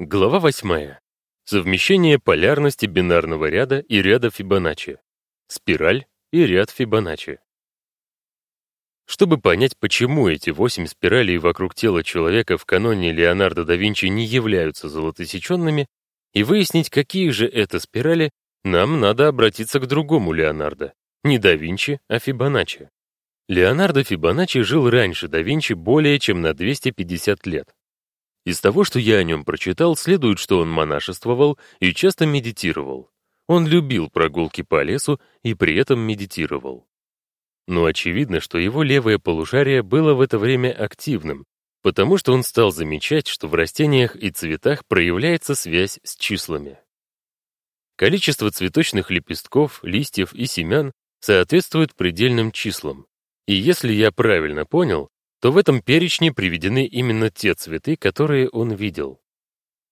Глава 8. Совмещение полярности бинарного ряда и ряда Фибоначчи. Спираль и ряд Фибоначчи. Чтобы понять, почему эти восемь спиралей вокруг тела человека в каноне Леонардо да Винчи не являются золотосеченными, и выяснить, какие же это спирали, нам надо обратиться к другому Леонардо, не да Винчи, а Фибоначчи. Леонардо Фибоначчи жил раньше да Винчи более чем на 250 лет. Из того, что я о нем прочитал, следует, что он монашествовал и часто медитировал. Он любил прогулки по лесу и при этом медитировал. Но очевидно, что его левое полушарие было в это время активным, потому что он стал замечать, что в растениях и цветах проявляется связь с числами. Количество цветочных лепестков, листьев и семян соответствует предельным числам. И если я правильно понял, то в этом перечне приведены именно те цветы, которые он видел.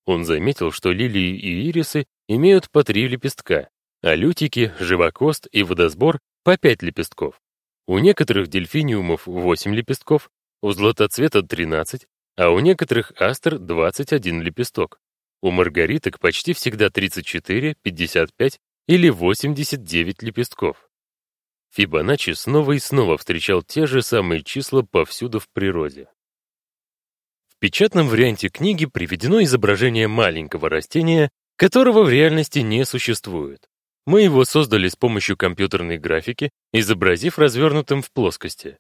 Он заметил, что лилии и ирисы имеют по три лепестка, а лютики, живокост и водосбор по пять лепестков. У некоторых дельфиниумов 8 лепестков, у златоцвета 13, а у некоторых астр 21 лепесток. У маргариток почти всегда 34, 55 или 89 лепестков. Фибоначчи снова и снова встречал те же самые числа повсюду в природе. В печатном варианте книги приведено изображение маленького растения, которого в реальности не существует. Мы его создали с помощью компьютерной графики, изобразив развернутым в плоскости.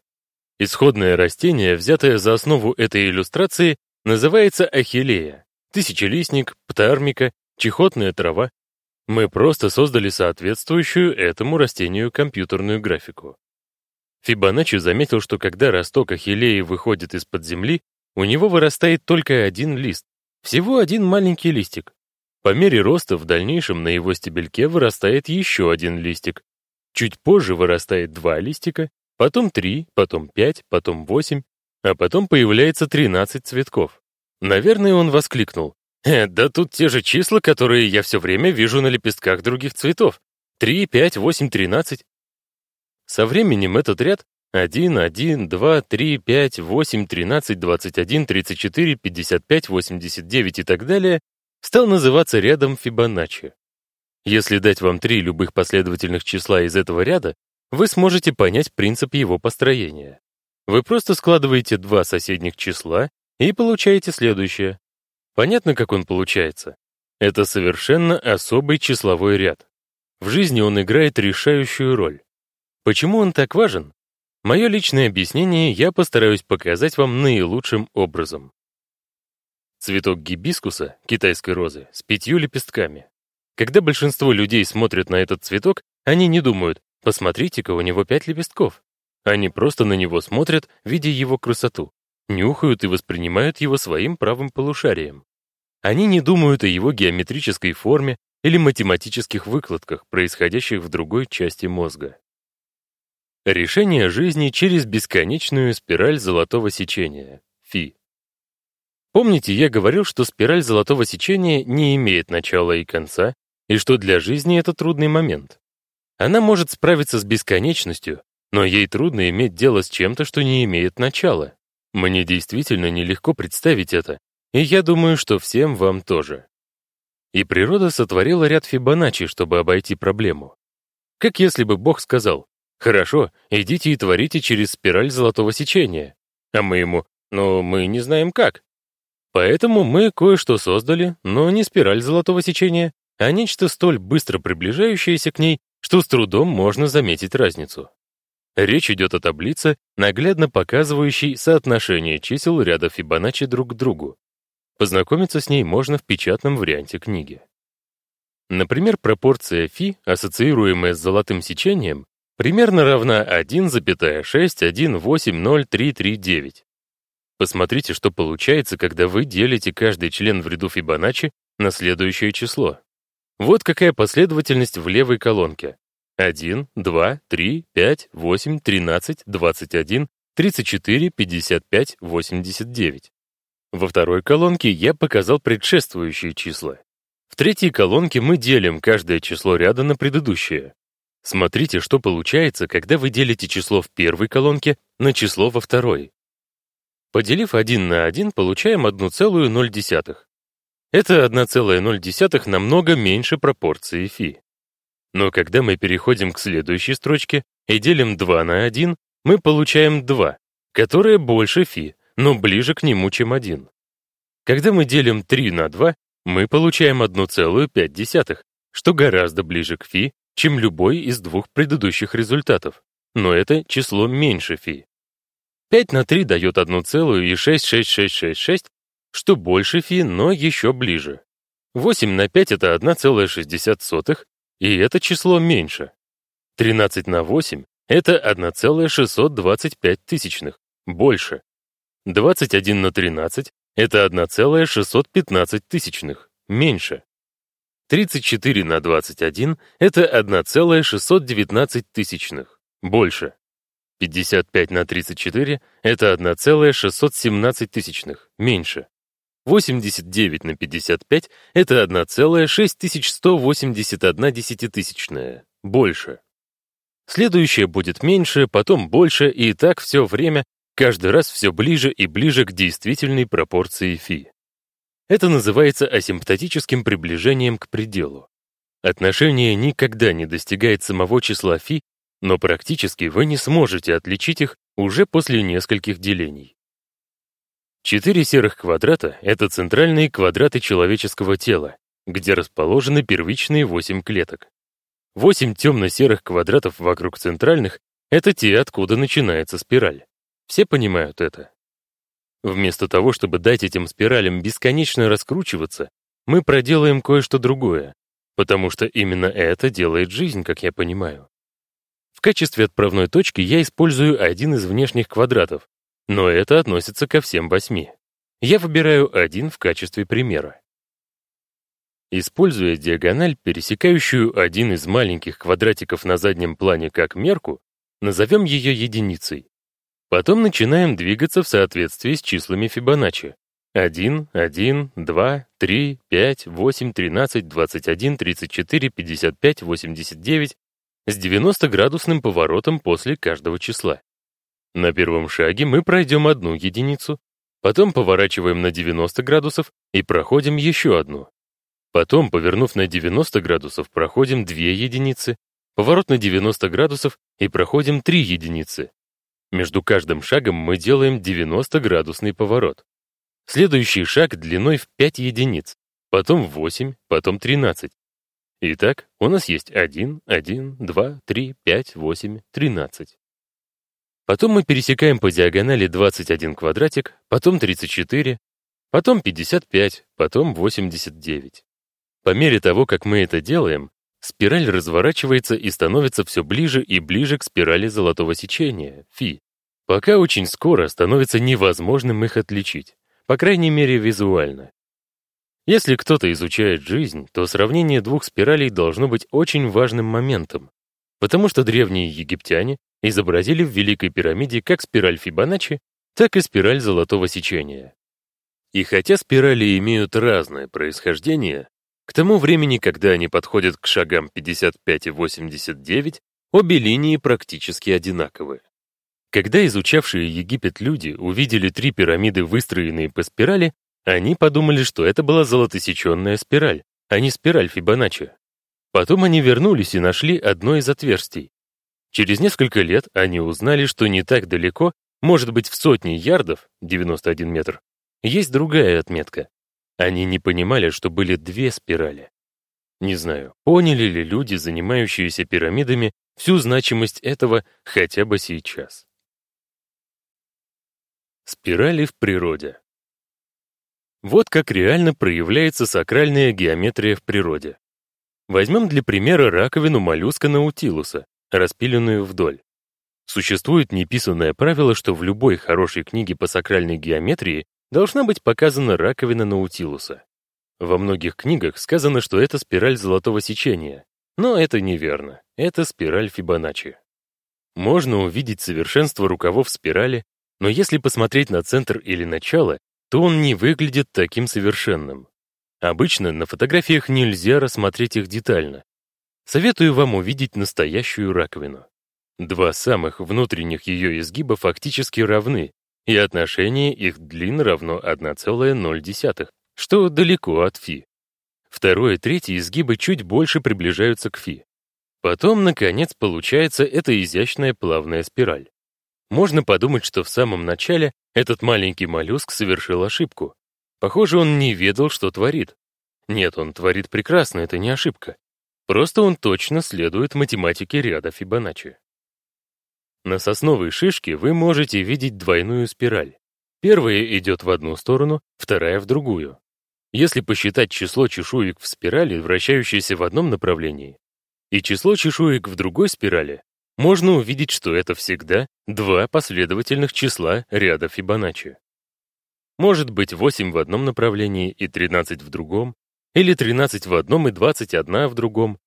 Исходное растение, взятое за основу этой иллюстрации, называется ахиллея, тысячелистник, птармика, чехотная трава мы просто создали соответствующую этому растению компьютерную графику. Фибоначчи заметил, что когда росток ахиллеи выходит из-под земли, у него вырастает только один лист, всего один маленький листик. По мере роста в дальнейшем на его стебельке вырастает еще один листик. Чуть позже вырастает два листика, потом три, потом пять, потом восемь, а потом появляется тринадцать цветков. Наверное, он воскликнул. Да тут те же числа, которые я все время вижу на лепестках других цветов. 3, 5, 8, 13. Со временем этот ряд 1, 1, 2, 3, 5, 8, 13, 21, 34, 55, 89 и так далее стал называться рядом Фибоначчи. Если дать вам три любых последовательных числа из этого ряда, вы сможете понять принцип его построения. Вы просто складываете два соседних числа и получаете следующее. Понятно, как он получается? Это совершенно особый числовой ряд. В жизни он играет решающую роль. Почему он так важен? Мое личное объяснение я постараюсь показать вам наилучшим образом. Цветок гибискуса, китайской розы, с пятью лепестками. Когда большинство людей смотрят на этот цветок, они не думают, посмотрите-ка, у него пять лепестков. Они просто на него смотрят, видя его красоту нюхают и воспринимают его своим правым полушарием. Они не думают о его геометрической форме или математических выкладках, происходящих в другой части мозга. Решение жизни через бесконечную спираль золотого сечения, Фи. Помните, я говорил, что спираль золотого сечения не имеет начала и конца, и что для жизни это трудный момент. Она может справиться с бесконечностью, но ей трудно иметь дело с чем-то, что не имеет начала. Мне действительно нелегко представить это, и я думаю, что всем вам тоже. И природа сотворила ряд Фибоначчи, чтобы обойти проблему. Как если бы Бог сказал, «Хорошо, идите и творите через спираль золотого сечения». А мы ему, «Но мы не знаем как». Поэтому мы кое-что создали, но не спираль золотого сечения, а нечто столь быстро приближающееся к ней, что с трудом можно заметить разницу. Речь идет о таблице, наглядно показывающей соотношение чисел ряда Фибоначчи друг к другу. Познакомиться с ней можно в печатном варианте книги. Например, пропорция φ, ассоциируемая с золотым сечением, примерно равна 1,61803339. Посмотрите, что получается, когда вы делите каждый член в ряду Фибоначчи на следующее число. Вот какая последовательность в левой колонке. 1, 2, 3, 5, 8, 13, 21, 34, 55, 89. Во второй колонке я показал предшествующие числа. В третьей колонке мы делим каждое число ряда на предыдущее. Смотрите, что получается, когда вы делите число в первой колонке на число во второй. Поделив 1 на 1, получаем 1,0. Это 1,0 намного меньше пропорции φ. Но когда мы переходим к следующей строчке и делим 2 на 1, мы получаем 2, которое больше φ, но ближе к нему, чем 1. Когда мы делим 3 на 2, мы получаем 1,5, что гораздо ближе к φ, чем любой из двух предыдущих результатов, но это число меньше φ. 5 на 3 дает 1,66666, что больше φ, но еще ближе. 8 на 5 — это 1,60, и это число меньше. 13 на 8 — это 1,625 тысячных, больше. 21 на 13 — это 1,615 тысячных, меньше. 34 на 21 — это 1,619 тысячных, больше. 55 на 34 — это 1,617 тысячных, меньше. 89 на 55 — это 1,6181 десятитысячная, больше. Следующее будет меньше, потом больше, и так все время, каждый раз все ближе и ближе к действительной пропорции фи. Это называется асимптотическим приближением к пределу. Отношение никогда не достигает самого числа фи, но практически вы не сможете отличить их уже после нескольких делений. Четыре серых квадрата — это центральные квадраты человеческого тела, где расположены первичные восемь клеток. Восемь темно-серых квадратов вокруг центральных — это те, откуда начинается спираль. Все понимают это. Вместо того, чтобы дать этим спиралям бесконечно раскручиваться, мы проделаем кое-что другое, потому что именно это делает жизнь, как я понимаю. В качестве отправной точки я использую один из внешних квадратов, но это относится ко всем восьми. Я выбираю один в качестве примера. Используя диагональ, пересекающую один из маленьких квадратиков на заднем плане как мерку, назовем ее единицей. Потом начинаем двигаться в соответствии с числами Фибоначчи. 1, 1, 2, 3, 5, 8, 13, 21, 34, 55, 89 с 90-градусным поворотом после каждого числа. На первом шаге мы пройдем одну единицу, потом поворачиваем на 90 градусов и проходим еще одну. Потом, повернув на 90 градусов, проходим 2 единицы, поворот на 90 градусов и проходим 3 единицы. Между каждым шагом мы делаем 90-градусный поворот. Следующий шаг длиной в 5 единиц, потом 8, потом 13. Итак, у нас есть 1, 1, 2, 3, 5, 8, 13. Потом мы пересекаем по диагонали 21 квадратик, потом 34, потом 55, потом 89. По мере того, как мы это делаем, спираль разворачивается и становится все ближе и ближе к спирали золотого сечения, фи, пока очень скоро становится невозможным их отличить, по крайней мере визуально. Если кто-то изучает жизнь, то сравнение двух спиралей должно быть очень важным моментом, потому что древние египтяне изобразили в Великой пирамиде как спираль Фибоначчи, так и спираль золотого сечения. И хотя спирали имеют разное происхождение, к тому времени, когда они подходят к шагам 55 и 89, обе линии практически одинаковы. Когда изучавшие Египет люди увидели три пирамиды, выстроенные по спирали, они подумали, что это была золотосеченная спираль, а не спираль Фибоначчи. Потом они вернулись и нашли одно из отверстий, Через несколько лет они узнали, что не так далеко, может быть, в сотни ярдов, 91 метр, есть другая отметка. Они не понимали, что были две спирали. Не знаю, поняли ли люди, занимающиеся пирамидами, всю значимость этого хотя бы сейчас. Спирали в природе. Вот как реально проявляется сакральная геометрия в природе. Возьмем для примера раковину моллюска наутилуса, распиленную вдоль. Существует неписанное правило, что в любой хорошей книге по сакральной геометрии должна быть показана раковина Наутилуса. Во многих книгах сказано, что это спираль золотого сечения, но это неверно, это спираль Фибоначчи. Можно увидеть совершенство рукавов спирали, но если посмотреть на центр или начало, то он не выглядит таким совершенным. Обычно на фотографиях нельзя рассмотреть их детально, Советую вам увидеть настоящую раковину. Два самых внутренних ее изгиба фактически равны, и отношение их длин равно 1,0. что далеко от фи. Второй и третий изгибы чуть больше приближаются к фи. Потом, наконец, получается эта изящная плавная спираль. Можно подумать, что в самом начале этот маленький моллюск совершил ошибку. Похоже, он не ведал, что творит. Нет, он творит прекрасно, это не ошибка. Просто он точно следует математике ряда Фибоначчи. На сосновой шишке вы можете видеть двойную спираль. Первая идет в одну сторону, вторая в другую. Если посчитать число чешуек в спирали, вращающейся в одном направлении, и число чешуек в другой спирали, можно увидеть, что это всегда два последовательных числа ряда Фибоначчи. Может быть 8 в одном направлении и 13 в другом, или 13 в одном и 21 в другом.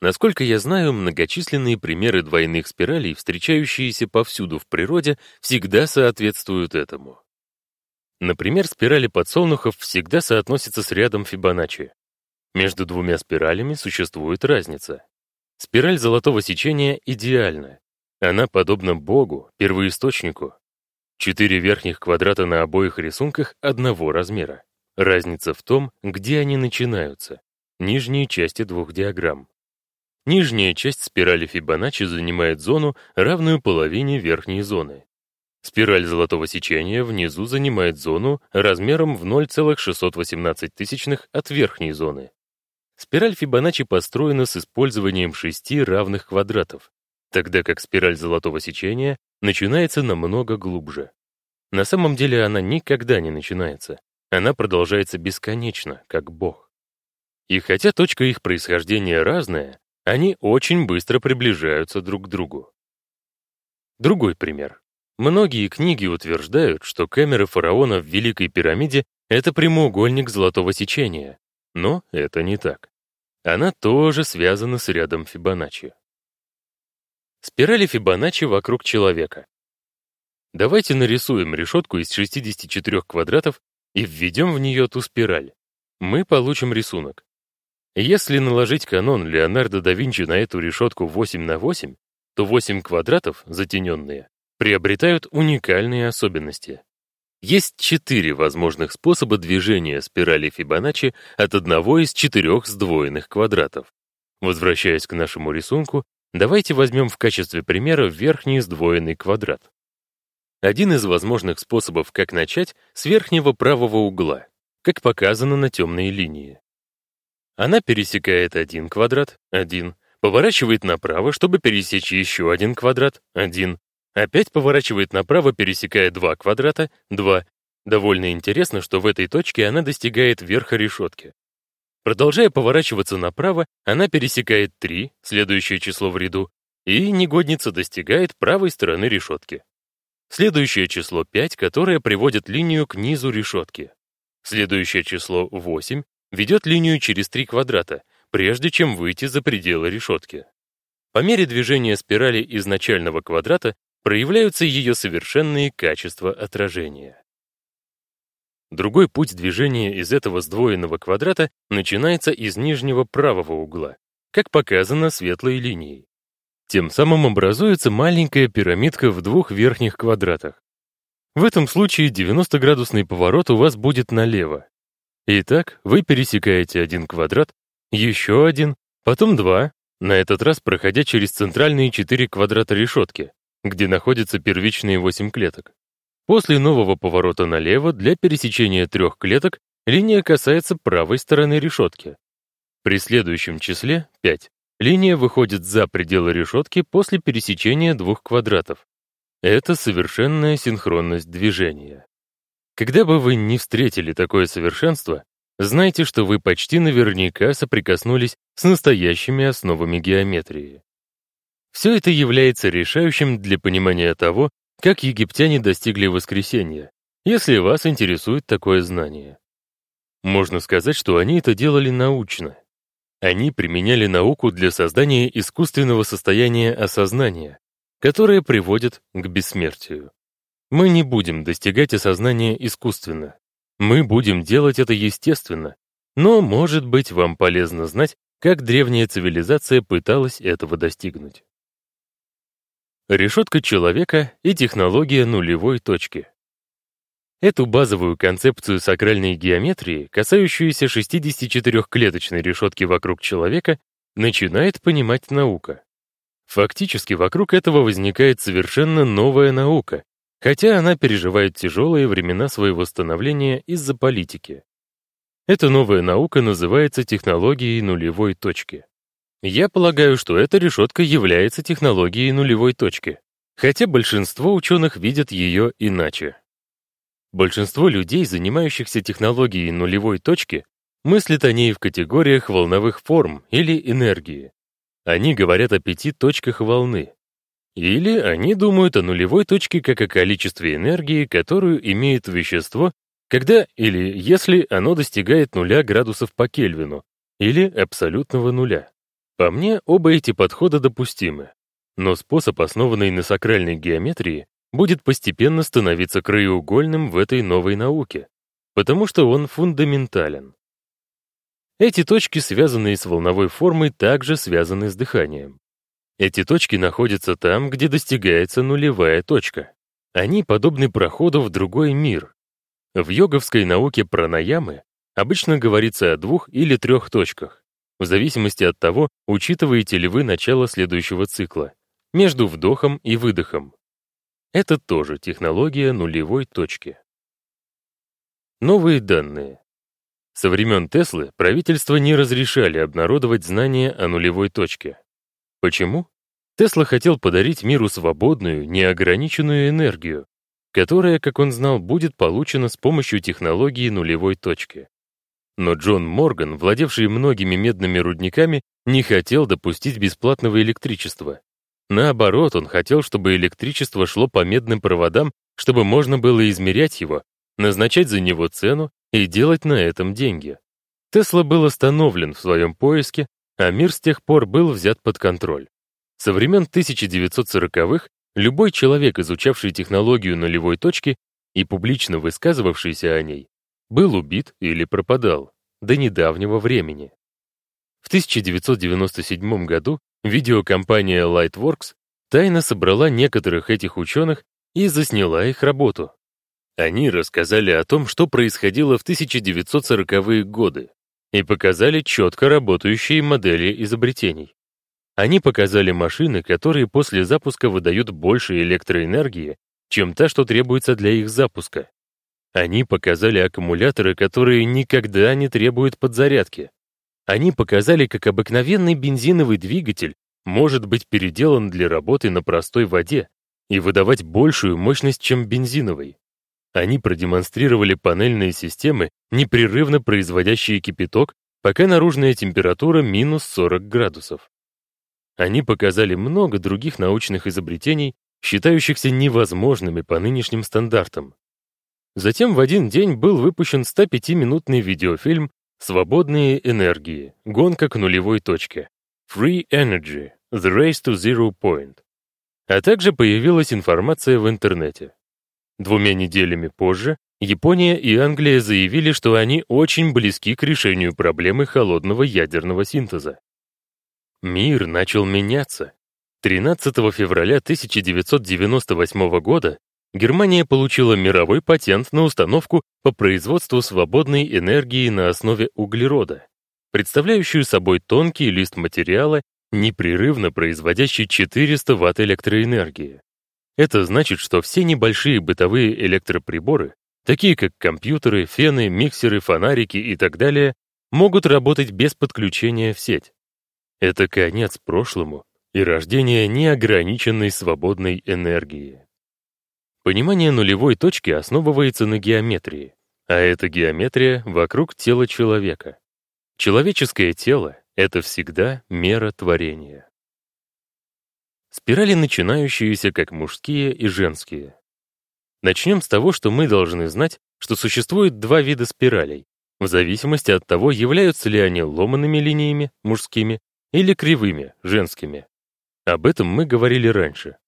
Насколько я знаю, многочисленные примеры двойных спиралей, встречающиеся повсюду в природе, всегда соответствуют этому. Например, спирали подсолнухов всегда соотносятся с рядом Фибоначчи. Между двумя спиралями существует разница. Спираль золотого сечения идеальна. Она подобна Богу, первоисточнику. Четыре верхних квадрата на обоих рисунках одного размера. Разница в том, где они начинаются. Нижние части двух диаграмм. Нижняя часть спирали Фибоначчи занимает зону, равную половине верхней зоны. Спираль золотого сечения внизу занимает зону размером в 0,618 от верхней зоны. Спираль Фибоначчи построена с использованием шести равных квадратов, тогда как спираль золотого сечения начинается намного глубже. На самом деле она никогда не начинается. Она продолжается бесконечно, как Бог. И хотя точка их происхождения разная, они очень быстро приближаются друг к другу. Другой пример. Многие книги утверждают, что камера фараона в Великой пирамиде — это прямоугольник золотого сечения, но это не так. Она тоже связана с рядом Фибоначчи. Спирали Фибоначчи вокруг человека. Давайте нарисуем решетку из 64 квадратов и введем в нее ту спираль. Мы получим рисунок. Если наложить канон Леонардо да Винчи на эту решетку 8 на 8, то 8 квадратов, затененные, приобретают уникальные особенности. Есть четыре возможных способа движения спирали Фибоначчи от одного из четырех сдвоенных квадратов. Возвращаясь к нашему рисунку, давайте возьмем в качестве примера верхний сдвоенный квадрат. Один из возможных способов, как начать, с верхнего правого угла, как показано на темной линии. Она пересекает один квадрат, один, поворачивает направо, чтобы пересечь еще один квадрат, один, опять поворачивает направо, пересекая два квадрата, два. Довольно интересно, что в этой точке она достигает верха решетки. Продолжая поворачиваться направо, она пересекает 3, следующее число в ряду, и негодница достигает правой стороны решетки. Следующее число 5, которое приводит линию к низу решетки. Следующее число 8 ведет линию через три квадрата, прежде чем выйти за пределы решетки. По мере движения спирали из начального квадрата проявляются ее совершенные качества отражения. Другой путь движения из этого сдвоенного квадрата начинается из нижнего правого угла, как показано светлой линией. Тем самым образуется маленькая пирамидка в двух верхних квадратах. В этом случае 90-градусный поворот у вас будет налево. Итак, вы пересекаете один квадрат, еще один, потом два, на этот раз проходя через центральные четыре квадрата решетки, где находятся первичные восемь клеток. После нового поворота налево для пересечения трех клеток линия касается правой стороны решетки. При следующем числе, 5, Линия выходит за пределы решетки после пересечения двух квадратов. Это совершенная синхронность движения. Когда бы вы не встретили такое совершенство, знайте, что вы почти наверняка соприкоснулись с настоящими основами геометрии. Все это является решающим для понимания того, как египтяне достигли воскресения, если вас интересует такое знание. Можно сказать, что они это делали научно, они применяли науку для создания искусственного состояния осознания, которое приводит к бессмертию. Мы не будем достигать осознания искусственно. Мы будем делать это естественно. Но, может быть, вам полезно знать, как древняя цивилизация пыталась этого достигнуть. Решетка человека и технология нулевой точки. Эту базовую концепцию сакральной геометрии, касающуюся 64-клеточной решетки вокруг человека, начинает понимать наука. Фактически вокруг этого возникает совершенно новая наука, хотя она переживает тяжелые времена своего становления из-за политики. Эта новая наука называется технологией нулевой точки. Я полагаю, что эта решетка является технологией нулевой точки, хотя большинство ученых видят ее иначе. Большинство людей, занимающихся технологией нулевой точки, мыслят о ней в категориях волновых форм или энергии. Они говорят о пяти точках волны. Или они думают о нулевой точке как о количестве энергии, которую имеет вещество, когда или если оно достигает нуля градусов по Кельвину, или абсолютного нуля. По мне, оба эти подхода допустимы. Но способ, основанный на сакральной геометрии, будет постепенно становиться краеугольным в этой новой науке, потому что он фундаментален. Эти точки, связанные с волновой формой, также связаны с дыханием. Эти точки находятся там, где достигается нулевая точка. Они подобны проходу в другой мир. В йоговской науке пранаямы обычно говорится о двух или трех точках, в зависимости от того, учитываете ли вы начало следующего цикла, между вдохом и выдохом. Это тоже технология нулевой точки. Новые данные. Со времен Теслы правительства не разрешали обнародовать знания о нулевой точке. Почему? Тесла хотел подарить миру свободную, неограниченную энергию, которая, как он знал, будет получена с помощью технологии нулевой точки. Но Джон Морган, владевший многими медными рудниками, не хотел допустить бесплатного электричества. Наоборот, он хотел, чтобы электричество шло по медным проводам, чтобы можно было измерять его, назначать за него цену и делать на этом деньги. Тесла был остановлен в своем поиске, а мир с тех пор был взят под контроль. Со времен 1940-х любой человек, изучавший технологию нулевой точки и публично высказывавшийся о ней, был убит или пропадал до недавнего времени. В 1997 году видеокомпания Lightworks тайно собрала некоторых этих ученых и засняла их работу. Они рассказали о том, что происходило в 1940-е годы, и показали четко работающие модели изобретений. Они показали машины, которые после запуска выдают больше электроэнергии, чем та, что требуется для их запуска. Они показали аккумуляторы, которые никогда не требуют подзарядки. Они показали, как обыкновенный бензиновый двигатель может быть переделан для работы на простой воде и выдавать большую мощность, чем бензиновый. Они продемонстрировали панельные системы, непрерывно производящие кипяток, пока наружная температура минус 40 градусов. Они показали много других научных изобретений, считающихся невозможными по нынешним стандартам. Затем в один день был выпущен 105-минутный видеофильм «Свободные энергии. Гонка к нулевой точке» Free Energy – The Race to Zero Point. А также появилась информация в интернете. Двумя неделями позже Япония и Англия заявили, что они очень близки к решению проблемы холодного ядерного синтеза. Мир начал меняться. 13 февраля 1998 года Германия получила мировой патент на установку по производству свободной энергии на основе углерода, представляющую собой тонкий лист материала, непрерывно производящий 400 Вт электроэнергии. Это значит, что все небольшие бытовые электроприборы, такие как компьютеры, фены, миксеры, фонарики и так далее, могут работать без подключения в сеть. Это конец прошлому и рождение неограниченной свободной энергии. Понимание нулевой точки основывается на геометрии, а эта геометрия вокруг тела человека. Человеческое тело — это всегда мера творения. Спирали начинающиеся как мужские и женские. Начнем с того, что мы должны знать, что существует два вида спиралей, в зависимости от того, являются ли они ломанными линиями, мужскими, или кривыми, женскими. Об этом мы говорили раньше.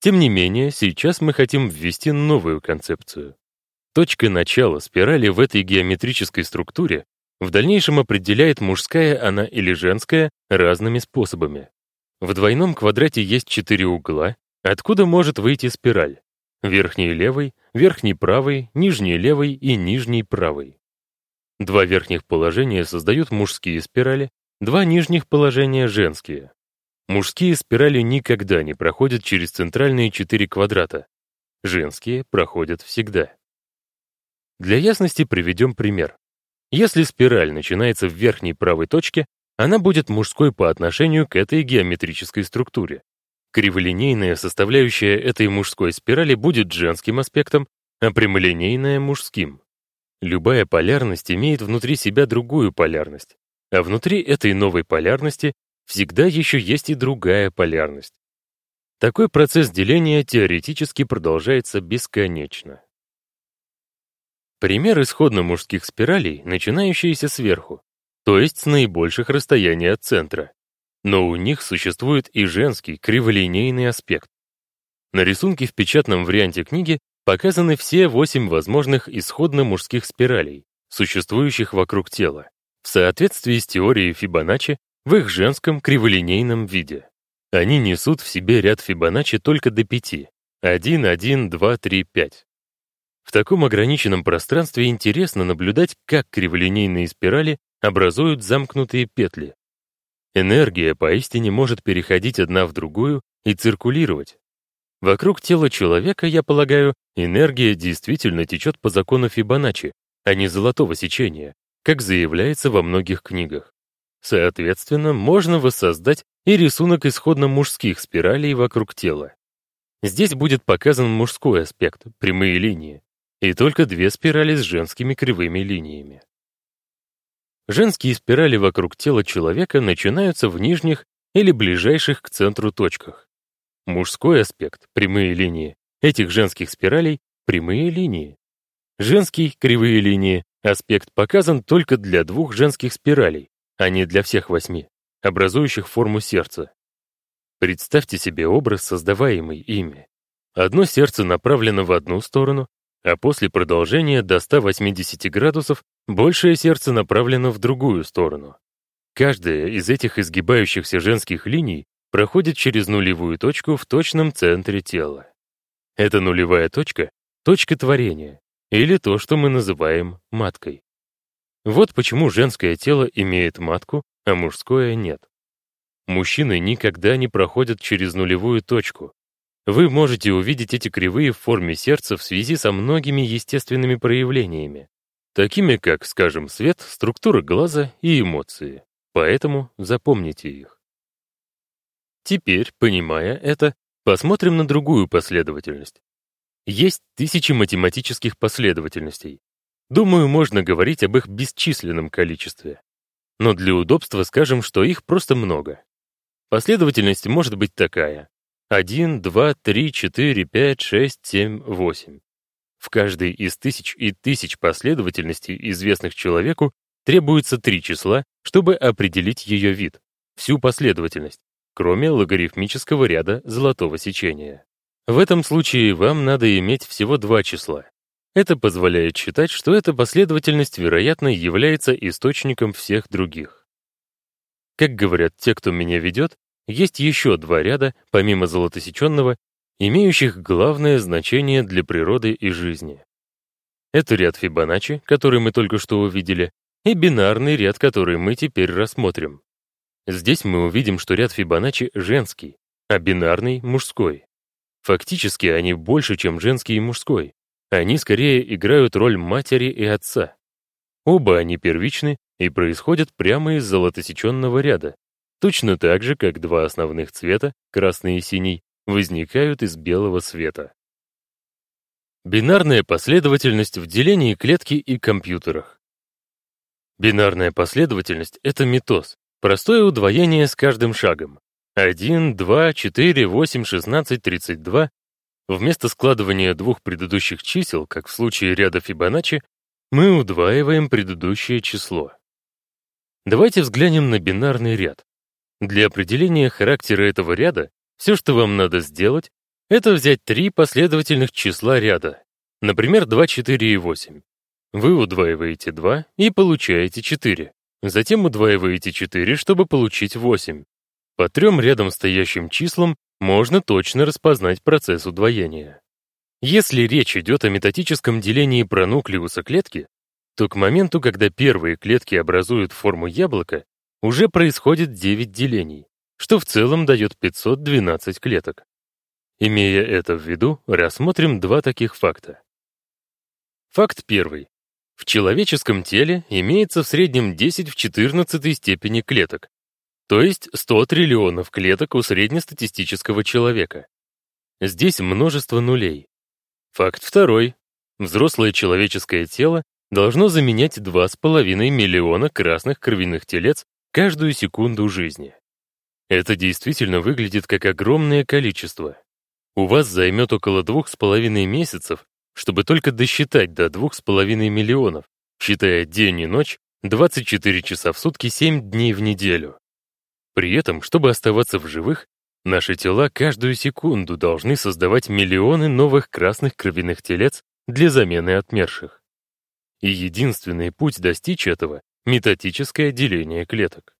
Тем не менее, сейчас мы хотим ввести новую концепцию. Точка начала спирали в этой геометрической структуре в дальнейшем определяет, мужская она или женская, разными способами. В двойном квадрате есть четыре угла, откуда может выйти спираль. верхний левый, верхний правый, нижний левый и нижний правый. Два верхних положения создают мужские спирали, два нижних положения — женские. Мужские спирали никогда не проходят через центральные четыре квадрата. Женские проходят всегда. Для ясности приведем пример. Если спираль начинается в верхней правой точке, она будет мужской по отношению к этой геометрической структуре. Криволинейная составляющая этой мужской спирали будет женским аспектом, а прямолинейная — мужским. Любая полярность имеет внутри себя другую полярность, а внутри этой новой полярности всегда еще есть и другая полярность. Такой процесс деления теоретически продолжается бесконечно. Пример исходно-мужских спиралей, начинающиеся сверху, то есть с наибольших расстояний от центра. Но у них существует и женский криволинейный аспект. На рисунке в печатном варианте книги показаны все восемь возможных исходно-мужских спиралей, существующих вокруг тела, в соответствии с теорией Фибоначчи в их женском криволинейном виде. Они несут в себе ряд Фибоначчи только до пяти. 1, 1, 2, 3, 5. В таком ограниченном пространстве интересно наблюдать, как криволинейные спирали образуют замкнутые петли. Энергия поистине может переходить одна в другую и циркулировать. Вокруг тела человека, я полагаю, энергия действительно течет по закону Фибоначчи, а не золотого сечения, как заявляется во многих книгах. Соответственно, можно воссоздать и рисунок исходно-мужских спиралей вокруг тела. Здесь будет показан мужской аспект, прямые линии, и только две спирали с женскими кривыми линиями. Женские спирали вокруг тела человека начинаются в нижних или ближайших к центру точках. Мужской аспект, прямые линии, этих женских спиралей — прямые линии. Женский, кривые линии, аспект показан только для двух женских спиралей, а не для всех восьми, образующих форму сердца. Представьте себе образ, создаваемый ими. Одно сердце направлено в одну сторону, а после продолжения до 180 градусов большее сердце направлено в другую сторону. Каждая из этих изгибающихся женских линий проходит через нулевую точку в точном центре тела. Эта нулевая точка — точка творения, или то, что мы называем маткой. Вот почему женское тело имеет матку, а мужское нет. Мужчины никогда не проходят через нулевую точку, вы можете увидеть эти кривые в форме сердца в связи со многими естественными проявлениями, такими как, скажем, свет, структура глаза и эмоции. Поэтому запомните их. Теперь, понимая это, посмотрим на другую последовательность. Есть тысячи математических последовательностей. Думаю, можно говорить об их бесчисленном количестве. Но для удобства скажем, что их просто много. Последовательность может быть такая. 1, 2, 3, 4, 5, 6, 7, 8. В каждой из тысяч и тысяч последовательностей, известных человеку, требуется три числа, чтобы определить ее вид, всю последовательность, кроме логарифмического ряда золотого сечения. В этом случае вам надо иметь всего два числа. Это позволяет считать, что эта последовательность, вероятно, является источником всех других. Как говорят те, кто меня ведет, есть еще два ряда, помимо золотосеченного, имеющих главное значение для природы и жизни. Это ряд Фибоначчи, который мы только что увидели, и бинарный ряд, который мы теперь рассмотрим. Здесь мы увидим, что ряд Фибоначчи женский, а бинарный — мужской. Фактически они больше, чем женский и мужской. Они скорее играют роль матери и отца. Оба они первичны и происходят прямо из золотосеченного ряда, Точно так же, как два основных цвета, красный и синий, возникают из белого света. Бинарная последовательность в делении клетки и компьютерах. Бинарная последовательность — это митоз, простое удвоение с каждым шагом. 1, 2, 4, 8, 16, 32. Вместо складывания двух предыдущих чисел, как в случае ряда Фибоначчи, мы удваиваем предыдущее число. Давайте взглянем на бинарный ряд. Для определения характера этого ряда все, что вам надо сделать, это взять три последовательных числа ряда, например, 2, 4 и 8. Вы удваиваете 2 и получаете 4. Затем удваиваете 4, чтобы получить 8. По трем рядом стоящим числам можно точно распознать процесс удвоения. Если речь идет о метатическом делении пронуклеуса клетки, то к моменту, когда первые клетки образуют форму яблока, уже происходит 9 делений, что в целом дает 512 клеток. Имея это в виду, рассмотрим два таких факта. Факт первый. В человеческом теле имеется в среднем 10 в 14 степени клеток, то есть 100 триллионов клеток у среднестатистического человека. Здесь множество нулей. Факт второй. Взрослое человеческое тело должно заменять 2,5 миллиона красных кровяных телец каждую секунду жизни. Это действительно выглядит как огромное количество. У вас займет около двух с половиной месяцев, чтобы только досчитать до двух с половиной миллионов, считая день и ночь, 24 часа в сутки, 7 дней в неделю. При этом, чтобы оставаться в живых, наши тела каждую секунду должны создавать миллионы новых красных кровяных телец для замены отмерших. И единственный путь достичь этого — метатическое деление клеток.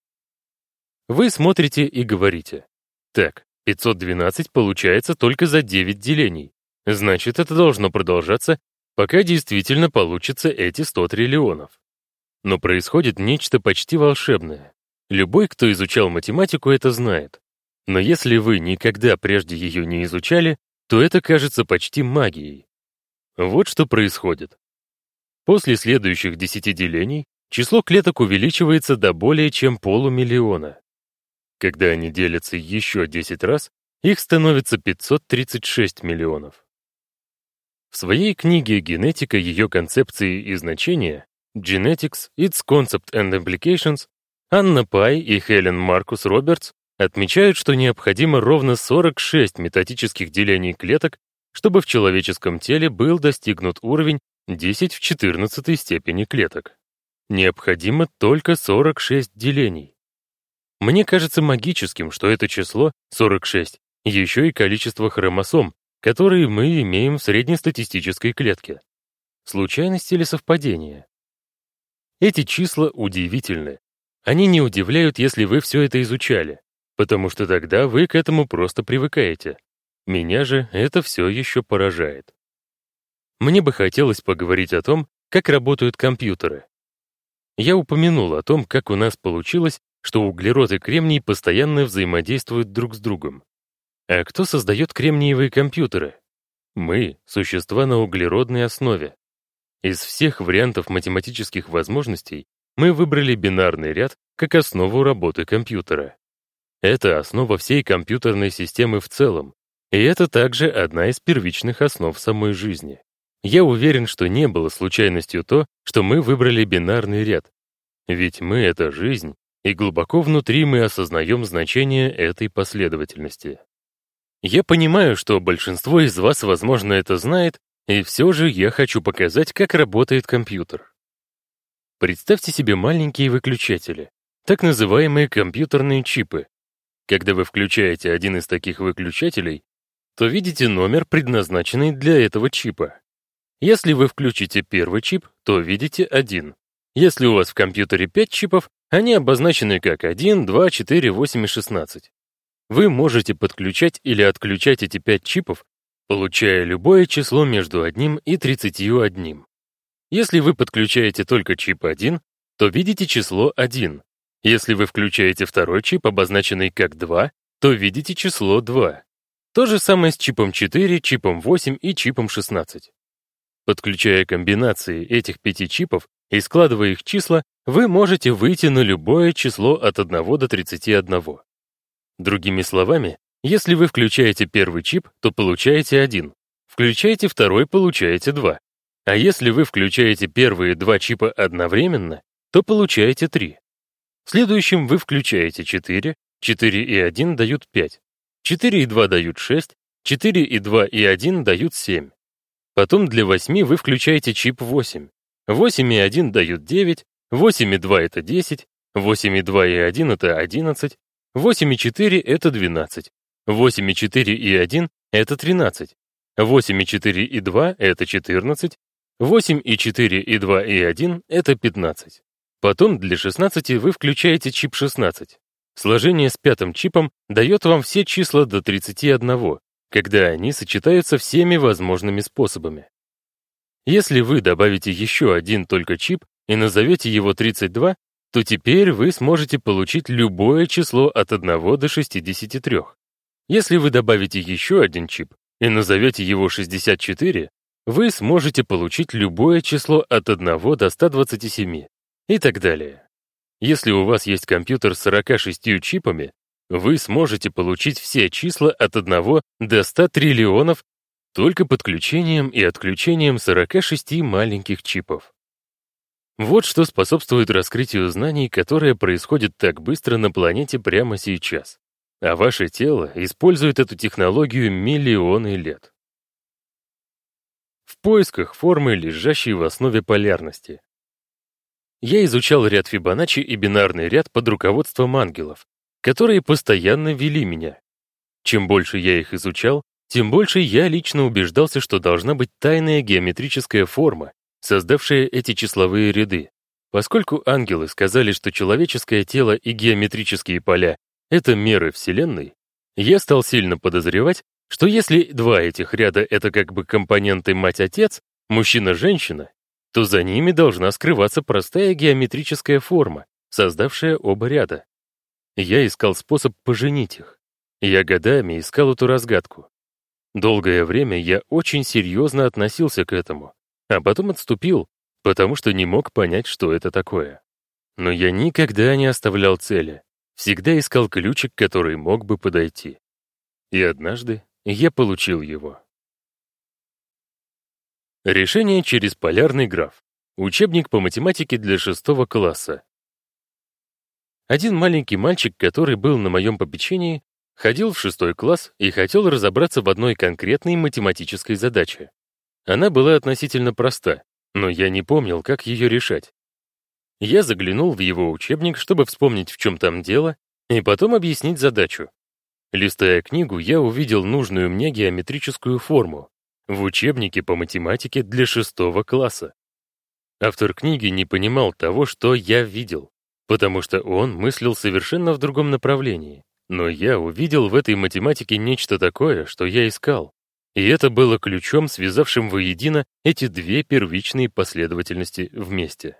Вы смотрите и говорите, так, 512 получается только за 9 делений. Значит, это должно продолжаться, пока действительно получится эти 100 триллионов. Но происходит нечто почти волшебное. Любой, кто изучал математику, это знает. Но если вы никогда прежде ее не изучали, то это кажется почти магией. Вот что происходит. После следующих 10 делений число клеток увеличивается до более чем полумиллиона. Когда они делятся еще 10 раз, их становится 536 миллионов. В своей книге «Генетика, ее концепции и значения» Genetics, Its Concept and Implications Анна Пай и Хелен Маркус Робертс отмечают, что необходимо ровно 46 метатических делений клеток, чтобы в человеческом теле был достигнут уровень 10 в 14 степени клеток. Необходимо только 46 делений. Мне кажется магическим, что это число 46 еще и количество хромосом, которые мы имеем в среднестатистической клетке. Случайность или совпадение? Эти числа удивительны. Они не удивляют, если вы все это изучали, потому что тогда вы к этому просто привыкаете. Меня же это все еще поражает. Мне бы хотелось поговорить о том, как работают компьютеры. Я упомянул о том, как у нас получилось что углерод и кремний постоянно взаимодействуют друг с другом. А кто создает кремниевые компьютеры? Мы — существа на углеродной основе. Из всех вариантов математических возможностей мы выбрали бинарный ряд как основу работы компьютера. Это основа всей компьютерной системы в целом, и это также одна из первичных основ самой жизни. Я уверен, что не было случайностью то, что мы выбрали бинарный ряд. Ведь мы — это жизнь, и глубоко внутри мы осознаем значение этой последовательности. Я понимаю, что большинство из вас, возможно, это знает, и все же я хочу показать, как работает компьютер. Представьте себе маленькие выключатели, так называемые компьютерные чипы. Когда вы включаете один из таких выключателей, то видите номер, предназначенный для этого чипа. Если вы включите первый чип, то видите один. Если у вас в компьютере 5 чипов, они обозначены как 1, 2, 4, 8 и 16. Вы можете подключать или отключать эти 5 чипов, получая любое число между 1 и 31. Если вы подключаете только чип 1, то видите число 1. Если вы включаете второй чип, обозначенный как 2, то видите число 2. То же самое с чипом 4, чипом 8 и чипом 16. Подключая комбинации этих пяти чипов и складывая их числа, вы можете выйти на любое число от 1 до 31. Другими словами, если вы включаете первый чип, то получаете 1. Включаете второй, получаете 2. А если вы включаете первые два чипа одновременно, то получаете 3. Следующим вы включаете 4, 4 и 1 дают 5, 4 и 2 дают 6, 4 и 2 и 1 дают 7. Потом для 8 вы включаете чип 8. 8 и 1 дают 9, 8 и 2 — это 10, 8 и 2 и 1 — это 11, 8 и 4 — это 12, 8 и 4 и 1 — это 13, 8 и 4 и 2 — это 14, 8 и 4 и 2 и 1 — это 15. Потом для 16 вы включаете чип 16. Сложение с пятым чипом дает вам все числа до 31, когда они сочетаются всеми возможными способами. Если вы добавите еще один только чип и назовете его 32, то теперь вы сможете получить любое число от 1 до 63. Если вы добавите еще один чип и назовете его 64, вы сможете получить любое число от 1 до 127 и так далее. Если у вас есть компьютер с 46 чипами, вы сможете получить все числа от 1 до 100 триллионов только подключением и отключением 46 маленьких чипов. Вот что способствует раскрытию знаний, которое происходит так быстро на планете прямо сейчас. А ваше тело использует эту технологию миллионы лет. В поисках формы, лежащей в основе полярности. Я изучал ряд Фибоначчи и бинарный ряд под руководством ангелов, которые постоянно вели меня. Чем больше я их изучал, тем больше я лично убеждался, что должна быть тайная геометрическая форма, создавшая эти числовые ряды. Поскольку ангелы сказали, что человеческое тело и геометрические поля — это меры Вселенной, я стал сильно подозревать, что если два этих ряда — это как бы компоненты мать-отец, мужчина-женщина, то за ними должна скрываться простая геометрическая форма, создавшая оба ряда. Я искал способ поженить их. Я годами искал эту разгадку. Долгое время я очень серьезно относился к этому, а потом отступил, потому что не мог понять, что это такое. Но я никогда не оставлял цели, всегда искал ключик, который мог бы подойти. И однажды я получил его. Решение через полярный граф. Учебник по математике для шестого класса. Один маленький мальчик, который был на моем попечении, ходил в шестой класс и хотел разобраться в одной конкретной математической задаче. Она была относительно проста, но я не помнил, как ее решать. Я заглянул в его учебник, чтобы вспомнить, в чем там дело, и потом объяснить задачу. Листая книгу, я увидел нужную мне геометрическую форму в учебнике по математике для шестого класса. Автор книги не понимал того, что я видел, потому что он мыслил совершенно в другом направлении. Но я увидел в этой математике нечто такое, что я искал. И это было ключом, связавшим воедино эти две первичные последовательности вместе.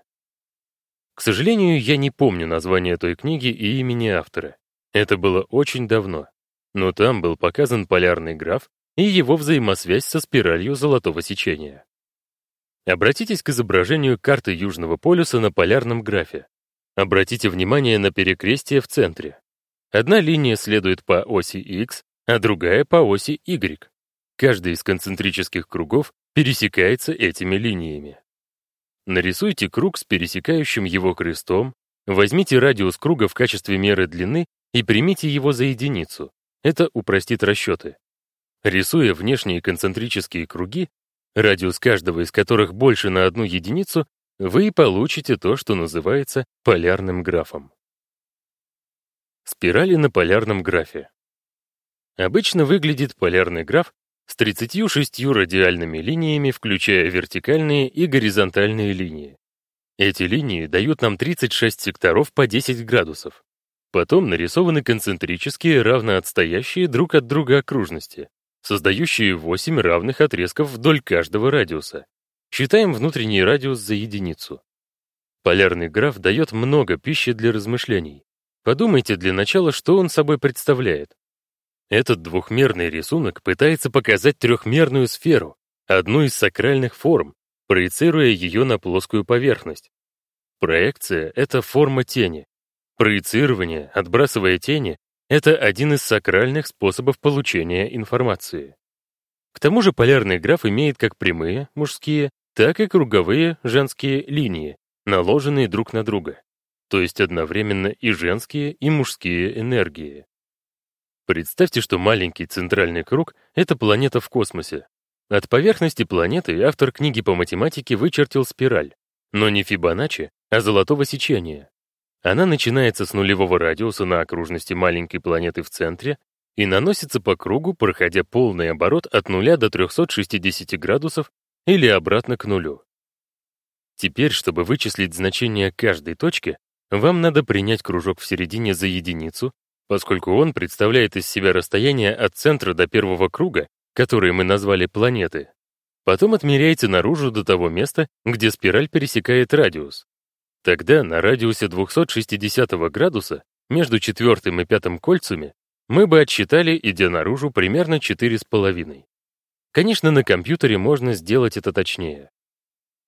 К сожалению, я не помню название той книги и имени автора. Это было очень давно. Но там был показан полярный граф и его взаимосвязь со спиралью золотого сечения. Обратитесь к изображению карты Южного полюса на полярном графе. Обратите внимание на перекрестие в центре. Одна линия следует по оси X, а другая по оси Y. Каждый из концентрических кругов пересекается этими линиями. Нарисуйте круг с пересекающим его крестом, возьмите радиус круга в качестве меры длины и примите его за единицу. Это упростит расчеты. Рисуя внешние концентрические круги, радиус каждого из которых больше на одну единицу, вы получите то, что называется полярным графом. Спирали на полярном графе. Обычно выглядит полярный граф с 36 радиальными линиями, включая вертикальные и горизонтальные линии. Эти линии дают нам 36 секторов по 10 градусов. Потом нарисованы концентрические, равноотстоящие друг от друга окружности, создающие 8 равных отрезков вдоль каждого радиуса. Считаем внутренний радиус за единицу. Полярный граф дает много пищи для размышлений. Подумайте для начала, что он собой представляет. Этот двухмерный рисунок пытается показать трехмерную сферу, одну из сакральных форм, проецируя ее на плоскую поверхность. Проекция — это форма тени. Проецирование, отбрасывая тени, это один из сакральных способов получения информации. К тому же полярный граф имеет как прямые, мужские, так и круговые, женские линии, наложенные друг на друга, то есть одновременно и женские, и мужские энергии. Представьте, что маленький центральный круг — это планета в космосе. От поверхности планеты автор книги по математике вычертил спираль, но не Фибоначчи, а золотого сечения. Она начинается с нулевого радиуса на окружности маленькой планеты в центре и наносится по кругу, проходя полный оборот от нуля до 360 градусов или обратно к нулю. Теперь, чтобы вычислить значение каждой точки, вам надо принять кружок в середине за единицу, поскольку он представляет из себя расстояние от центра до первого круга, который мы назвали планеты. Потом отмеряйте наружу до того места, где спираль пересекает радиус. Тогда на радиусе 260 градуса между четвертым и пятым кольцами мы бы отсчитали, идя наружу, примерно 4,5. Конечно, на компьютере можно сделать это точнее.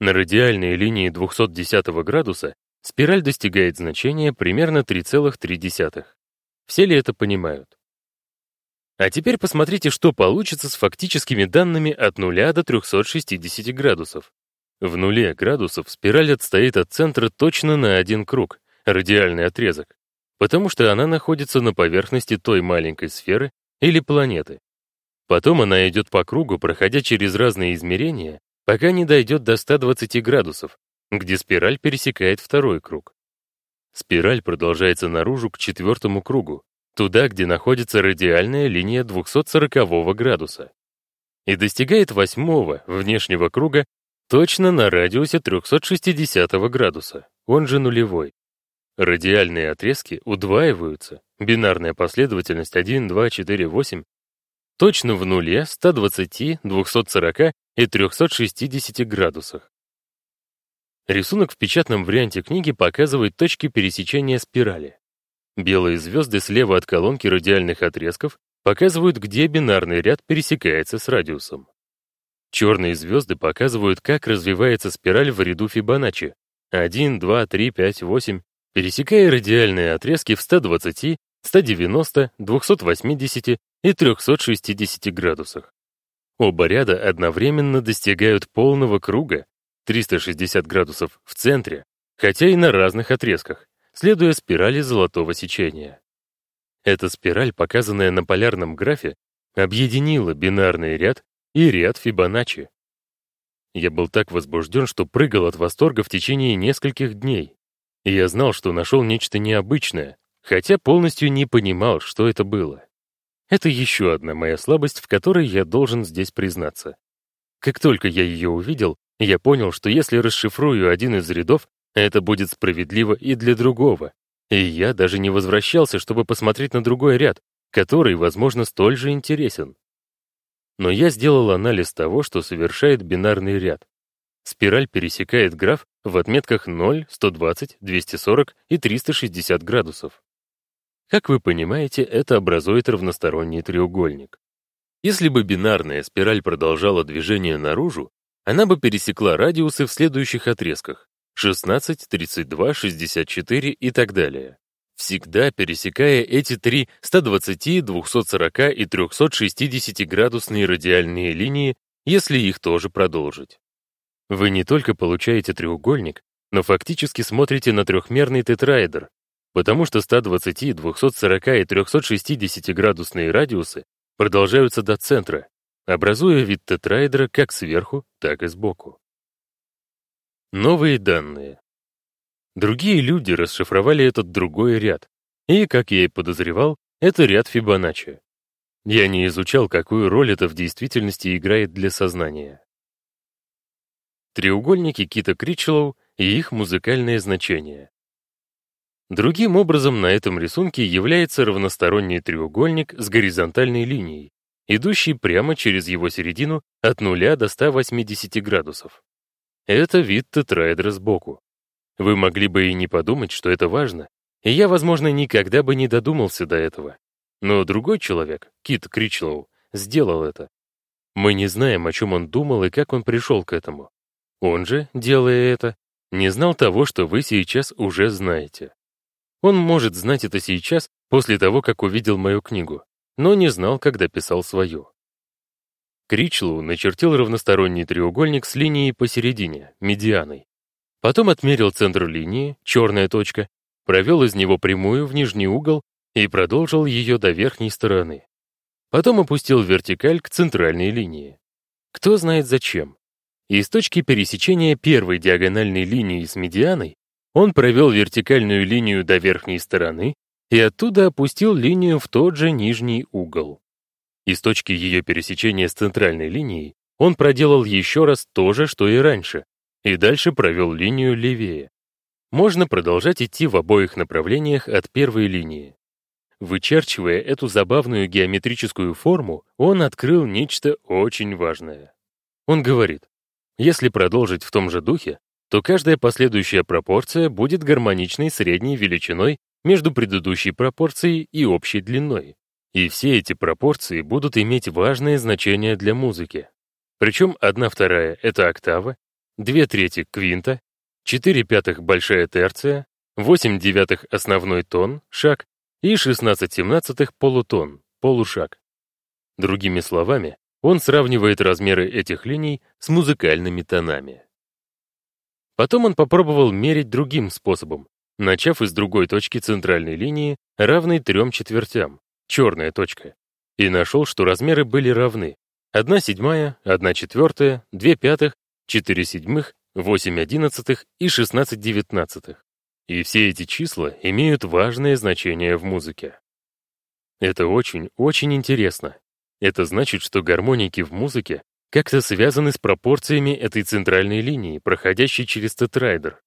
На радиальной линии 210 градуса спираль достигает значения примерно 3,3. Все ли это понимают? А теперь посмотрите, что получится с фактическими данными от 0 до 360 градусов. В нуле градусов спираль отстоит от центра точно на один круг, радиальный отрезок, потому что она находится на поверхности той маленькой сферы или планеты. Потом она идет по кругу, проходя через разные измерения, пока не дойдет до 120 градусов, где спираль пересекает второй круг. Спираль продолжается наружу к четвертому кругу, туда, где находится радиальная линия 240 градуса, и достигает восьмого внешнего круга точно на радиусе 360 градуса, он же нулевой. Радиальные отрезки удваиваются, бинарная последовательность 1, 2, 4, 8, точно в нуле, 120, 240 и 360 градусах. Рисунок в печатном варианте книги показывает точки пересечения спирали. Белые звезды слева от колонки радиальных отрезков показывают, где бинарный ряд пересекается с радиусом. Черные звезды показывают, как развивается спираль в ряду Фибоначчи 1, 2, 3, 5, 8, пересекая радиальные отрезки в 120, 190, 280 и 360 градусах. Оба ряда одновременно достигают полного круга 360 градусов в центре, хотя и на разных отрезках, следуя спирали золотого сечения. Эта спираль, показанная на полярном графе, объединила бинарный ряд и ряд Фибоначчи. Я был так возбужден, что прыгал от восторга в течение нескольких дней. И я знал, что нашел нечто необычное, хотя полностью не понимал, что это было. Это еще одна моя слабость, в которой я должен здесь признаться. Как только я ее увидел, я понял, что если расшифрую один из рядов, это будет справедливо и для другого. И я даже не возвращался, чтобы посмотреть на другой ряд, который, возможно, столь же интересен. Но я сделал анализ того, что совершает бинарный ряд. Спираль пересекает граф в отметках 0, 120, 240 и 360 градусов. Как вы понимаете, это образует равносторонний треугольник. Если бы бинарная спираль продолжала движение наружу, она бы пересекла радиусы в следующих отрезках 16, 32, 64 и так далее. Всегда пересекая эти три 120, 240 и 360 градусные радиальные линии, если их тоже продолжить. Вы не только получаете треугольник, но фактически смотрите на трехмерный тетраэдр, потому что 120, 240 и 360 градусные радиусы продолжаются до центра, образуя вид тетраэдра как сверху, так и сбоку. Новые данные. Другие люди расшифровали этот другой ряд, и, как я и подозревал, это ряд Фибоначчи. Я не изучал, какую роль это в действительности играет для сознания. Треугольники Кита Кричелоу и их музыкальное значение. Другим образом на этом рисунке является равносторонний треугольник с горизонтальной линией, идущий прямо через его середину от 0 до 180 градусов. Это вид тетраэдра сбоку. Вы могли бы и не подумать, что это важно, и я, возможно, никогда бы не додумался до этого. Но другой человек, Кит Кричлоу, сделал это. Мы не знаем, о чем он думал и как он пришел к этому. Он же, делая это, не знал того, что вы сейчас уже знаете. Он может знать это сейчас, после того, как увидел мою книгу, но не знал, когда писал свою. Кричлоу начертил равносторонний треугольник с линией посередине, медианой. Потом отмерил центр линии, черная точка, провел из него прямую в нижний угол и продолжил ее до верхней стороны. Потом опустил вертикаль к центральной линии. Кто знает зачем. Из точки пересечения первой диагональной линии с медианой он провел вертикальную линию до верхней стороны и оттуда опустил линию в тот же нижний угол. Из точки ее пересечения с центральной линией он проделал еще раз то же, что и раньше, и дальше провел линию левее. Можно продолжать идти в обоих направлениях от первой линии. Вычерчивая эту забавную геометрическую форму, он открыл нечто очень важное. Он говорит, если продолжить в том же духе, то каждая последующая пропорция будет гармоничной средней величиной между предыдущей пропорцией и общей длиной. И все эти пропорции будут иметь важное значение для музыки. Причем 1 вторая — это октава, 2 трети — квинта, 4 пятых — большая терция, 8 девятых — основной тон, шаг, и 16 семнадцатых — полутон, полушаг. Другими словами, он сравнивает размеры этих линий с музыкальными тонами. Потом он попробовал мерить другим способом, начав из другой точки центральной линии, равной трем четвертям, черная точка, и нашел, что размеры были равны. 1 седьмая, 1 четвертая, 2 пятых, 4 седьмых, 8 одиннадцатых и 16 девятнадцатых. И все эти числа имеют важное значение в музыке. Это очень-очень интересно. Это значит, что гармоники в музыке как-то связаны с пропорциями этой центральной линии, проходящей через тетрайдер.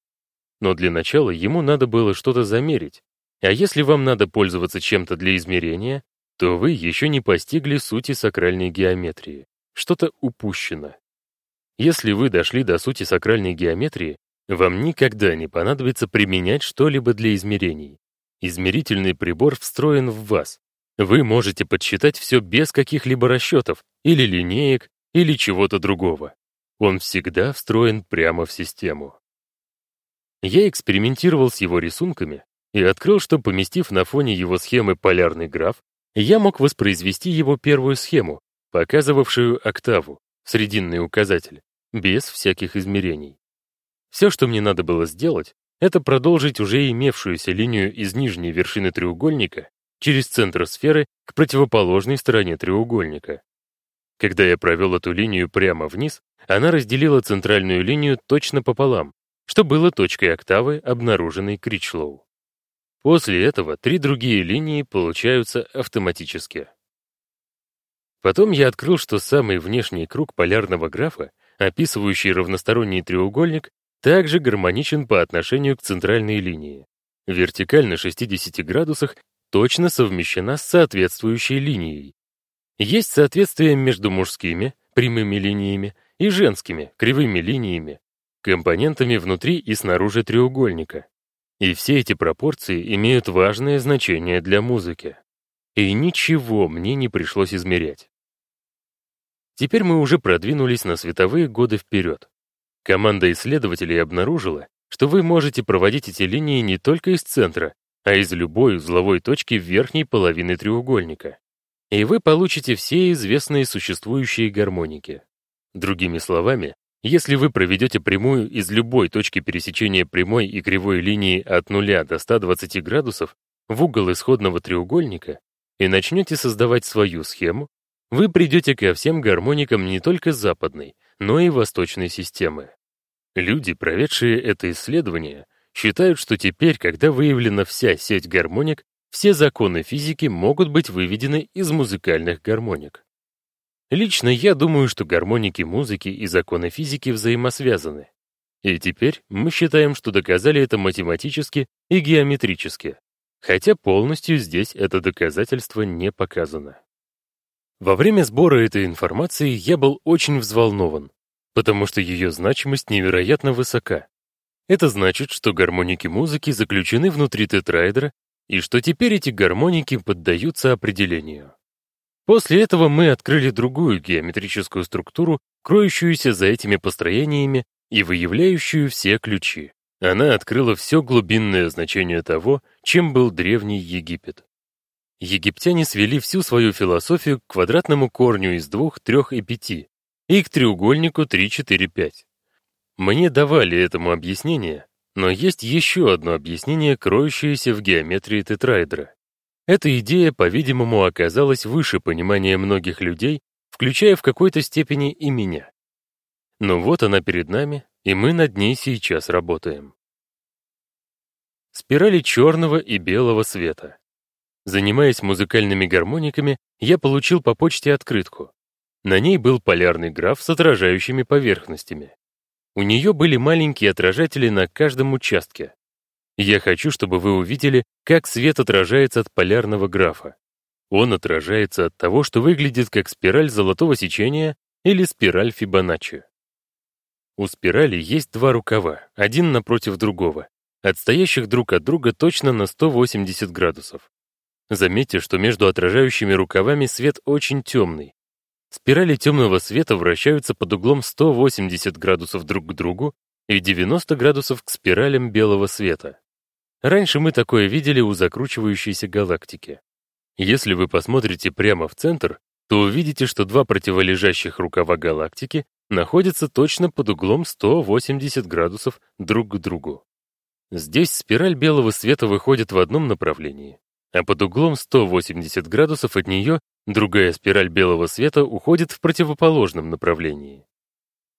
Но для начала ему надо было что-то замерить. А если вам надо пользоваться чем-то для измерения, то вы еще не постигли сути сакральной геометрии. Что-то упущено. Если вы дошли до сути сакральной геометрии, вам никогда не понадобится применять что-либо для измерений. Измерительный прибор встроен в вас, вы можете подсчитать все без каких-либо расчетов, или линеек, или чего-то другого. Он всегда встроен прямо в систему. Я экспериментировал с его рисунками и открыл, что, поместив на фоне его схемы полярный граф, я мог воспроизвести его первую схему, показывавшую октаву, срединный указатель, без всяких измерений. Все, что мне надо было сделать, это продолжить уже имевшуюся линию из нижней вершины треугольника через центр сферы к противоположной стороне треугольника. Когда я провел эту линию прямо вниз, она разделила центральную линию точно пополам, что было точкой октавы, обнаруженной Кричлоу. После этого три другие линии получаются автоматически. Потом я открыл, что самый внешний круг полярного графа, описывающий равносторонний треугольник, также гармоничен по отношению к центральной линии. Вертикаль на 60 градусах точно совмещена с соответствующей линией. Есть соответствие между мужскими, прямыми линиями, и женскими, кривыми линиями, компонентами внутри и снаружи треугольника. И все эти пропорции имеют важное значение для музыки. И ничего мне не пришлось измерять. Теперь мы уже продвинулись на световые годы вперед. Команда исследователей обнаружила, что вы можете проводить эти линии не только из центра, а из любой узловой точки верхней половины треугольника. И вы получите все известные существующие гармоники. Другими словами, если вы проведете прямую из любой точки пересечения прямой и кривой линии от 0 до 120 градусов в угол исходного треугольника и начнете создавать свою схему, вы придете ко всем гармоникам не только западной, но и восточной системы. Люди, проведшие это исследование, считают, что теперь, когда выявлена вся сеть гармоник, все законы физики могут быть выведены из музыкальных гармоник. Лично я думаю, что гармоники музыки и законы физики взаимосвязаны. И теперь мы считаем, что доказали это математически и геометрически, хотя полностью здесь это доказательство не показано. Во время сбора этой информации я был очень взволнован, потому что ее значимость невероятно высока. Это значит, что гармоники музыки заключены внутри тетраэдра и что теперь эти гармоники поддаются определению. После этого мы открыли другую геометрическую структуру, кроющуюся за этими построениями и выявляющую все ключи. Она открыла все глубинное значение того, чем был Древний Египет. Египтяне свели всю свою философию к квадратному корню из двух, трех и пяти, и к треугольнику 3, 4, 5. Мне давали этому объяснение, но есть еще одно объяснение, кроющееся в геометрии тетраэдра. Эта идея, по-видимому, оказалась выше понимания многих людей, включая в какой-то степени и меня. Но вот она перед нами, и мы над ней сейчас работаем. Спирали черного и белого света. Занимаясь музыкальными гармониками, я получил по почте открытку. На ней был полярный граф с отражающими поверхностями. У нее были маленькие отражатели на каждом участке. Я хочу, чтобы вы увидели, как свет отражается от полярного графа. Он отражается от того, что выглядит как спираль золотого сечения или спираль Фибоначчи. У спирали есть два рукава, один напротив другого, отстоящих друг от друга точно на 180 градусов. Заметьте, что между отражающими рукавами свет очень темный. Спирали темного света вращаются под углом 180 градусов друг к другу и 90 градусов к спиралям белого света. Раньше мы такое видели у закручивающейся галактики. Если вы посмотрите прямо в центр, то увидите, что два противолежащих рукава галактики находятся точно под углом 180 градусов друг к другу. Здесь спираль белого света выходит в одном направлении, а под углом 180 градусов от нее другая спираль белого света уходит в противоположном направлении.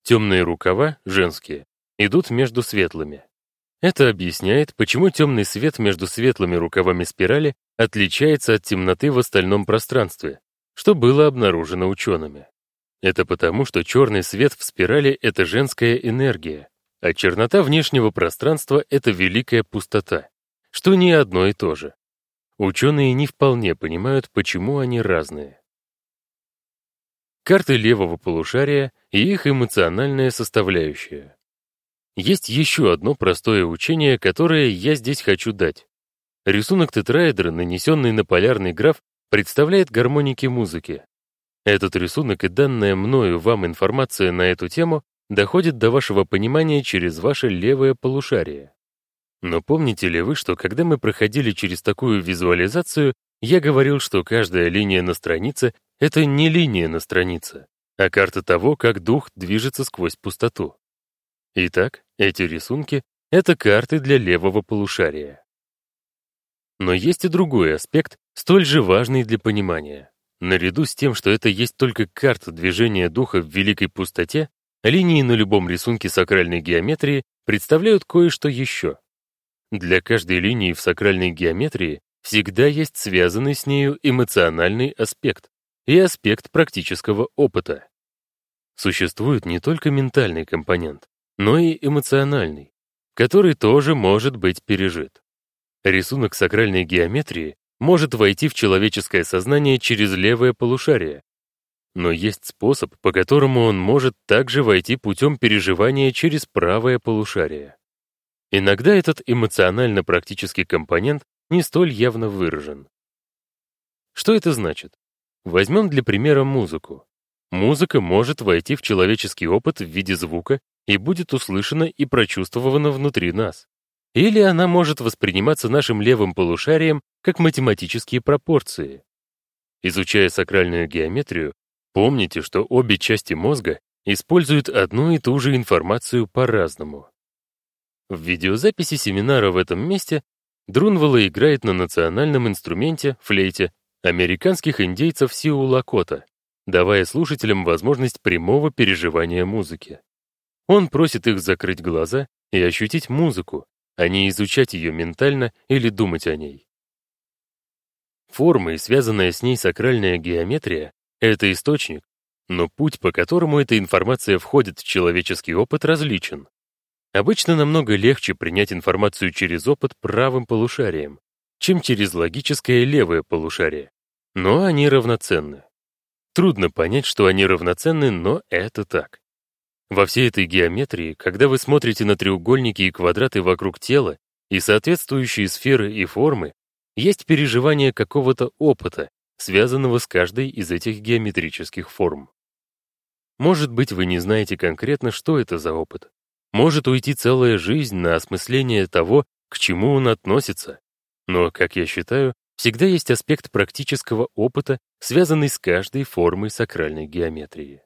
Темные рукава, женские, идут между светлыми. Это объясняет, почему темный свет между светлыми рукавами спирали отличается от темноты в остальном пространстве, что было обнаружено учеными. Это потому, что черный свет в спирали — это женская энергия, а чернота внешнего пространства — это великая пустота, что не одно и то же. Ученые не вполне понимают, почему они разные. Карты левого полушария и их эмоциональная составляющая. Есть еще одно простое учение, которое я здесь хочу дать. Рисунок тетраэдра, нанесенный на полярный граф, представляет гармоники музыки. Этот рисунок и данная мною вам информация на эту тему доходит до вашего понимания через ваше левое полушарие. Но помните ли вы, что когда мы проходили через такую визуализацию, я говорил, что каждая линия на странице — это не линия на странице, а карта того, как дух движется сквозь пустоту. Итак, эти рисунки — это карты для левого полушария. Но есть и другой аспект, столь же важный для понимания. Наряду с тем, что это есть только карта движения духа в великой пустоте, линии на любом рисунке сакральной геометрии представляют кое-что еще. Для каждой линии в сакральной геометрии всегда есть связанный с нею эмоциональный аспект и аспект практического опыта. Существует не только ментальный компонент, но и эмоциональный, который тоже может быть пережит. Рисунок сакральной геометрии может войти в человеческое сознание через левое полушарие, но есть способ, по которому он может также войти путем переживания через правое полушарие. Иногда этот эмоционально-практический компонент не столь явно выражен. Что это значит? Возьмем для примера музыку. Музыка может войти в человеческий опыт в виде звука и будет услышана и прочувствована внутри нас. Или она может восприниматься нашим левым полушарием как математические пропорции. Изучая сакральную геометрию, помните, что обе части мозга используют одну и ту же информацию по-разному. В видеозаписи семинара в этом месте Друнвелла играет на национальном инструменте, флейте, американских индейцев Сиулакота, давая слушателям возможность прямого переживания музыки. Он просит их закрыть глаза и ощутить музыку, а не изучать ее ментально или думать о ней. Форма и связанная с ней сакральная геометрия — это источник, но путь, по которому эта информация входит в человеческий опыт, различен. Обычно намного легче принять информацию через опыт правым полушарием, чем через логическое левое полушарие, но они равноценны. Трудно понять, что они равноценны, но это так. Во всей этой геометрии, когда вы смотрите на треугольники и квадраты вокруг тела и соответствующие сферы и формы, есть переживание какого-то опыта, связанного с каждой из этих геометрических форм. Может быть, вы не знаете конкретно, что это за опыт. Может уйти целая жизнь на осмысление того, к чему он относится. Но, как я считаю, всегда есть аспект практического опыта, связанный с каждой формой сакральной геометрии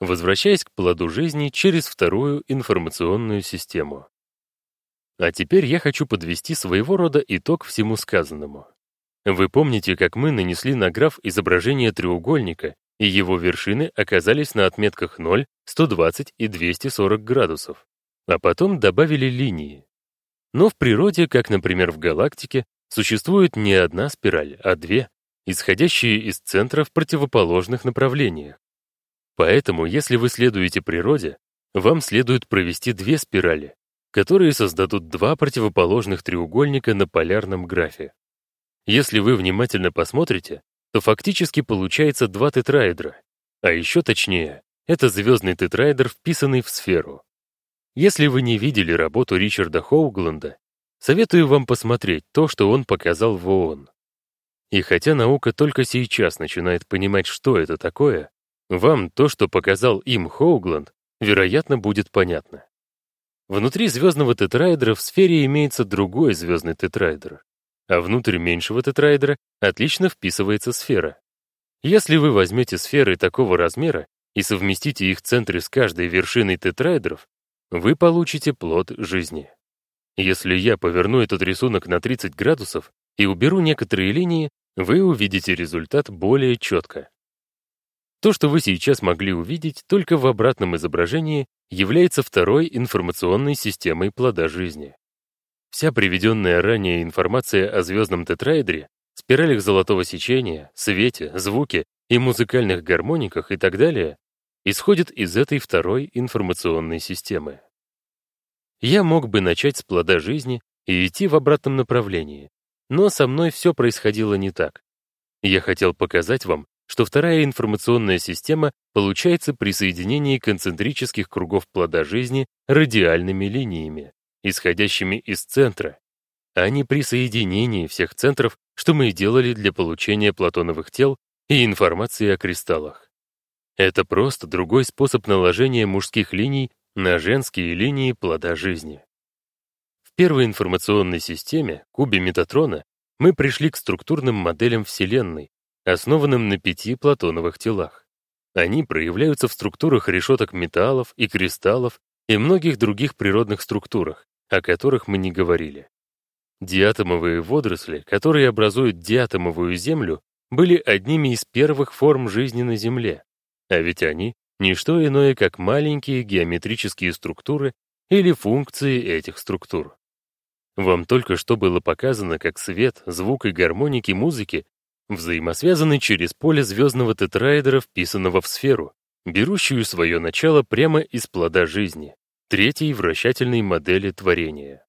возвращаясь к плоду жизни через вторую информационную систему. А теперь я хочу подвести своего рода итог всему сказанному. Вы помните, как мы нанесли на граф изображение треугольника, и его вершины оказались на отметках 0, 120 и 240 градусов, а потом добавили линии. Но в природе, как, например, в галактике, существует не одна спираль, а две, исходящие из центра в противоположных направлениях. Поэтому, если вы следуете природе, вам следует провести две спирали, которые создадут два противоположных треугольника на полярном графе. Если вы внимательно посмотрите, то фактически получается два тетраэдра, а еще точнее, это звездный тетраэдр, вписанный в сферу. Если вы не видели работу Ричарда Хоугланда, советую вам посмотреть то, что он показал в ООН. И хотя наука только сейчас начинает понимать, что это такое, вам то, что показал им Хоугланд, вероятно, будет понятно. Внутри звездного тетраэдра в сфере имеется другой звездный тетраэдр, а внутрь меньшего тетраэдра отлично вписывается сфера. Если вы возьмете сферы такого размера и совместите их центры с каждой вершиной тетраэдров, вы получите плод жизни. Если я поверну этот рисунок на 30 градусов и уберу некоторые линии, вы увидите результат более четко. То, что вы сейчас могли увидеть только в обратном изображении, является второй информационной системой плода жизни. Вся приведенная ранее информация о звездном тетраэдре, спиралях золотого сечения, свете, звуке и музыкальных гармониках и так далее, исходит из этой второй информационной системы. Я мог бы начать с плода жизни и идти в обратном направлении, но со мной все происходило не так. Я хотел показать вам, что вторая информационная система получается при соединении концентрических кругов плода жизни радиальными линиями, исходящими из центра, а не при соединении всех центров, что мы делали для получения платоновых тел и информации о кристаллах. Это просто другой способ наложения мужских линий на женские линии плода жизни. В первой информационной системе, кубе Метатрона, мы пришли к структурным моделям Вселенной, основанным на пяти платоновых телах. Они проявляются в структурах решеток металлов и кристаллов и многих других природных структурах, о которых мы не говорили. Диатомовые водоросли, которые образуют диатомовую Землю, были одними из первых форм жизни на Земле, а ведь они — не что иное, как маленькие геометрические структуры или функции этих структур. Вам только что было показано, как свет, звук и гармоники музыки взаимосвязаны через поле звездного тетраэдра, вписанного в сферу, берущую свое начало прямо из плода жизни, третьей вращательной модели творения.